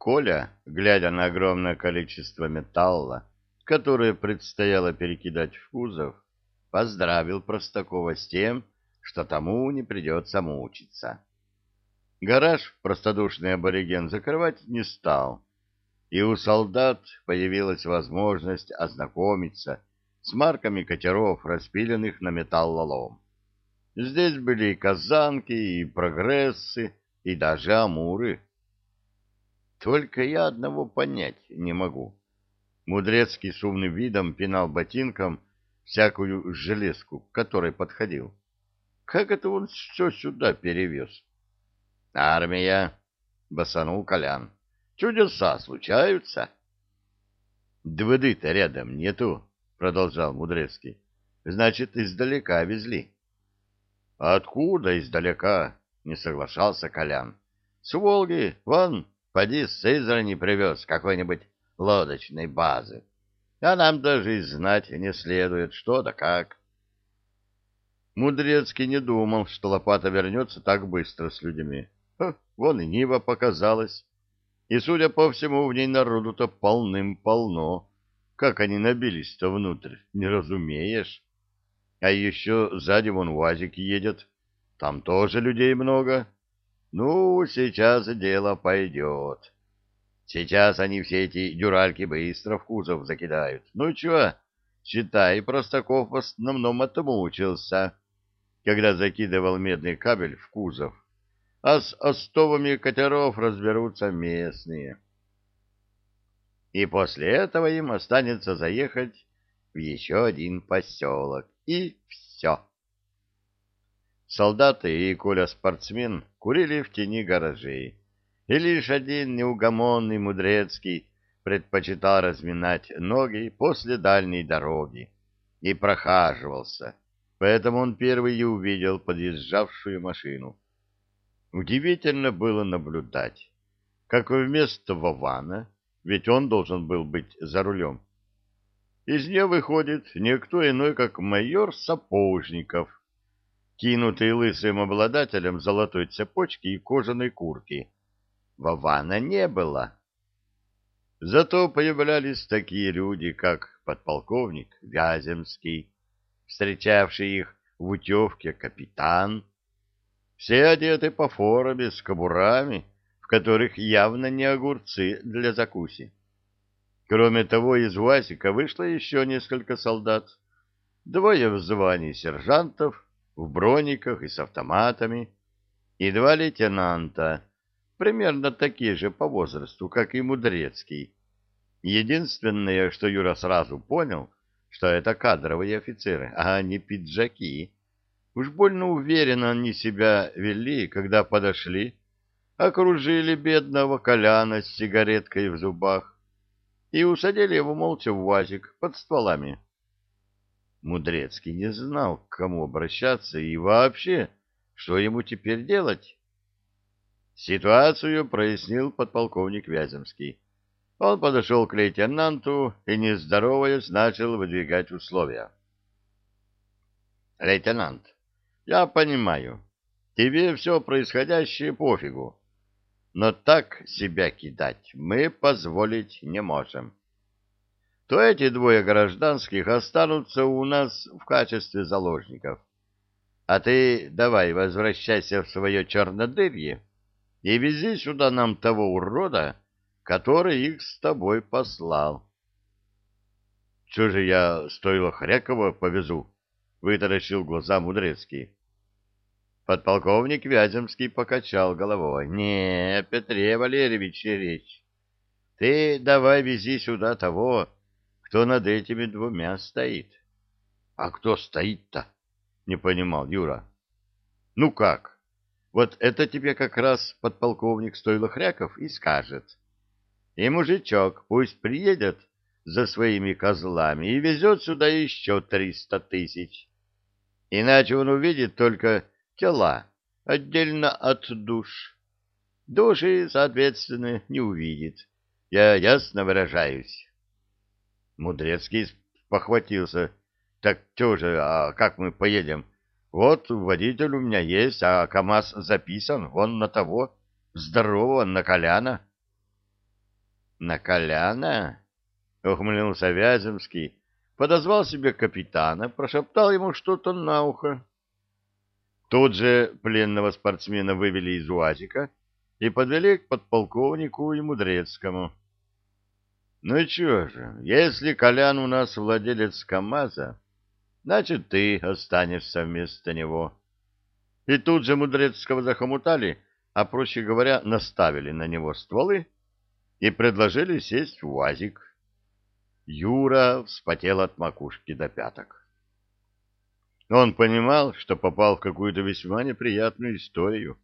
Коля, глядя на огромное количество металла, которое предстояло перекидать в кузов, поздравил Простакова с тем, что тому не придется мучиться. Гараж простодушный абориген закрывать не стал, и у солдат появилась возможность ознакомиться с марками катеров, распиленных на металлолом. Здесь были и казанки, и прогрессы, и даже амуры. Только я одного понять не могу. Мудрецкий с умным видом пинал ботинком всякую железку, к которой подходил. Как это он все сюда перевез? Армия, басанул Колян. Чудеса случаются. Дводы-то рядом нету, продолжал Мудрецкий. Значит, издалека везли. Откуда издалека? Не соглашался Колян. С Волги, вон, поди с Сызрани привез какой-нибудь лодочной базы. А нам даже и знать не следует, что да как. Мудрецкий не думал, что лопата вернется так быстро с людьми. Ха, вон и Нива показалась. И, судя по всему, в ней народу-то полным-полно. Как они набились-то внутрь, не разумеешь. А еще сзади вон УАЗик едет. Там тоже людей много. Ну, сейчас дело пойдет. Сейчас они все эти дюральки быстро в кузов закидают. Ну, чего? Считай, Простаков в основном отмучился, когда закидывал медный кабель в кузов. А с остовами катеров разберутся местные. И после этого им останется заехать в еще один поселок и все. Солдаты и Коля-спортсмен курили в тени гаражей, и лишь один неугомонный Мудрецкий предпочитал разминать ноги после дальней дороги и прохаживался, поэтому он первый и увидел подъезжавшую машину. Удивительно было наблюдать, как вместо Вована, ведь он должен был быть за рулем, из нее выходит никто иной, как майор Сапожников, кинутый лысым обладателем золотой цепочки и кожаной куртки. Вована не было. Зато появлялись такие люди, как подполковник Вяземский, встречавший их в утевке капитан. Все одеты по форме с кобурами, в которых явно не огурцы для закуси. Кроме того, из УАЗика вышло еще несколько солдат. Двое в звании сержантов, в брониках и с автоматами, и два лейтенанта, примерно такие же по возрасту, как и Мудрецкий. Единственное, что Юра сразу понял, что это кадровые офицеры, а не пиджаки. Уж больно уверенно они себя вели, когда подошли, окружили бедного Коляна с сигареткой в зубах, и усадили его молча в вазик под стволами. Мудрецкий не знал, к кому обращаться и вообще, что ему теперь делать. Ситуацию прояснил подполковник Вяземский. Он подошел к лейтенанту и, не здороваясь, начал выдвигать условия. «Лейтенант, я понимаю, тебе все происходящее пофигу. Но так себя кидать мы позволить не можем. То эти двое гражданских останутся у нас в качестве заложников. А ты давай возвращайся в свое чернодырье и вези сюда нам того урода, который их с тобой послал. — Что же я стоило Хрякова повезу? — вытаращил глаза Мудрецкий. Подполковник Вяземский покачал головой. — Не, Петре Валерьевиче речь. Ты давай вези сюда того, кто над этими двумя стоит. — А кто стоит-то? — не понимал Юра. — Ну как? Вот это тебе как раз подполковник Стойлохряков и скажет. И мужичок пусть приедет за своими козлами и везет сюда еще триста тысяч. Иначе он увидит только тела отдельно от душ. Души, соответственно, не увидит. Я ясно выражаюсь. Мудрецкий похватился. Так что же, а как мы поедем? Вот водитель у меня есть, а КамАЗ записан, вон на того, здорового, на Коляна. На Коляна? — ухмыльнулся Вяземский, подозвал себе капитана, прошептал ему что-то на ухо. Тут же пленного спортсмена вывели из УАЗика и подвели к подполковнику и Мудрецкому. — Ну чё же, если Колян у нас владелец КамАЗа, значит, ты останешься вместо него. И тут же Мудрецкого захомутали, а, проще говоря, наставили на него стволы и предложили сесть в УАЗик. Юра вспотел от макушки до пяток. Он понимал, что попал в какую-то весьма неприятную историю.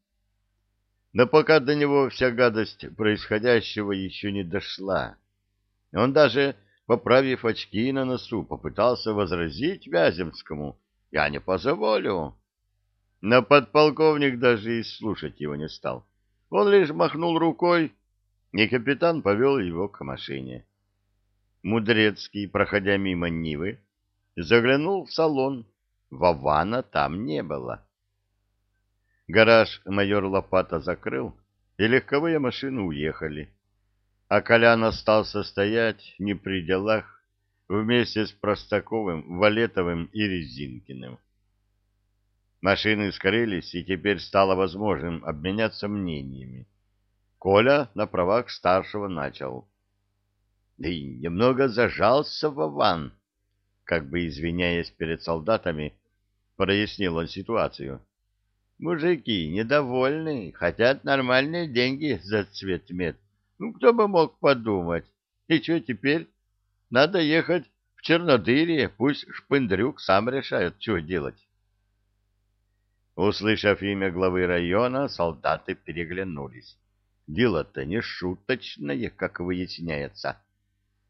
Но пока до него вся гадость происходящего еще не дошла. Он даже, поправив очки на носу, попытался возразить Вяземскому «Я не позволю». Но подполковник даже и слушать его не стал. Он лишь махнул рукой, и капитан повел его к машине. Мудрецкий, проходя мимо Нивы, заглянул в салон. Вована там не было. Гараж майор Лопата закрыл, и легковые машины уехали. А Колян остался стоять не при делах вместе с Простаковым, Валетовым и Резинкиным. Машины скрылись, и теперь стало возможным обменяться мнениями. Коля на правах старшего начал. Да и немного зажался Вован, как бы извиняясь перед солдатами, прояснил он ситуацию. Мужики недовольны, хотят нормальные деньги за цвет мед. Ну, кто бы мог подумать. И что теперь? Надо ехать в Чернодырье, пусть Шпындрюк сам решает, что делать. Услышав имя главы района, солдаты переглянулись. Дело-то не шуточное, как выясняется.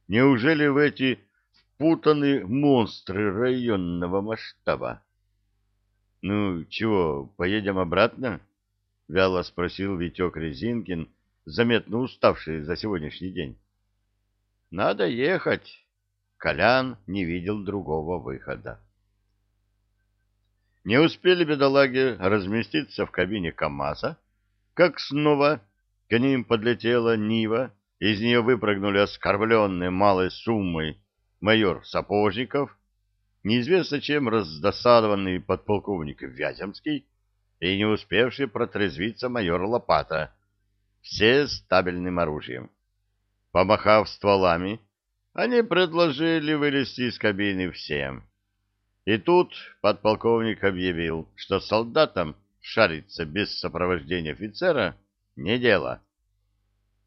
Неужели в эти впутаны монстры районного масштаба? — Ну, чего, поедем обратно? — вяло спросил Витек Резинкин, заметно уставший за сегодняшний день. — Надо ехать. Колян не видел другого выхода. Не успели бедолаги разместиться в кабине КамАЗа, как снова к ним подлетела Нива, из нее выпрыгнули оскорбленные малой суммой майор Сапожников, неизвестно чем раздосадованный подполковник Вяземский и не успевший протрезвиться майор Лопата, все с табельным оружием. Помахав стволами, они предложили вылезти из кабины всем. И тут подполковник объявил, что солдатам шариться без сопровождения офицера не дело.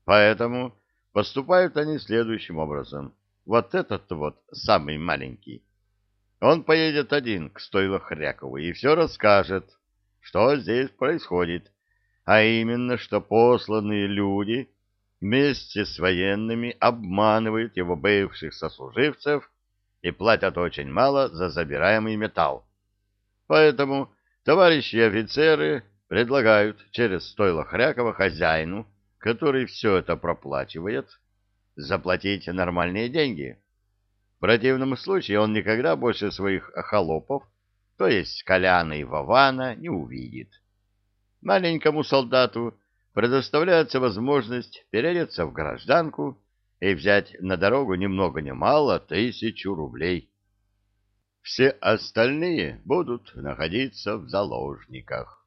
Поэтому поступают они следующим образом. Вот этот вот самый маленький. Он поедет один к стойлу Хрякову и все расскажет, что здесь происходит, а именно, что посланные люди вместе с военными обманывают его бывших сослуживцев и платят очень мало за забираемый металл. Поэтому товарищи офицеры предлагают через стойло Хрякова хозяину, который все это проплачивает, заплатить нормальные деньги. В противном случае он никогда больше своих холопов, то есть Коляна и Вована, не увидит. Маленькому солдату предоставляется возможность переодеться в гражданку и взять на дорогу ни много ни мало тысячу рублей. Все остальные будут находиться в заложниках.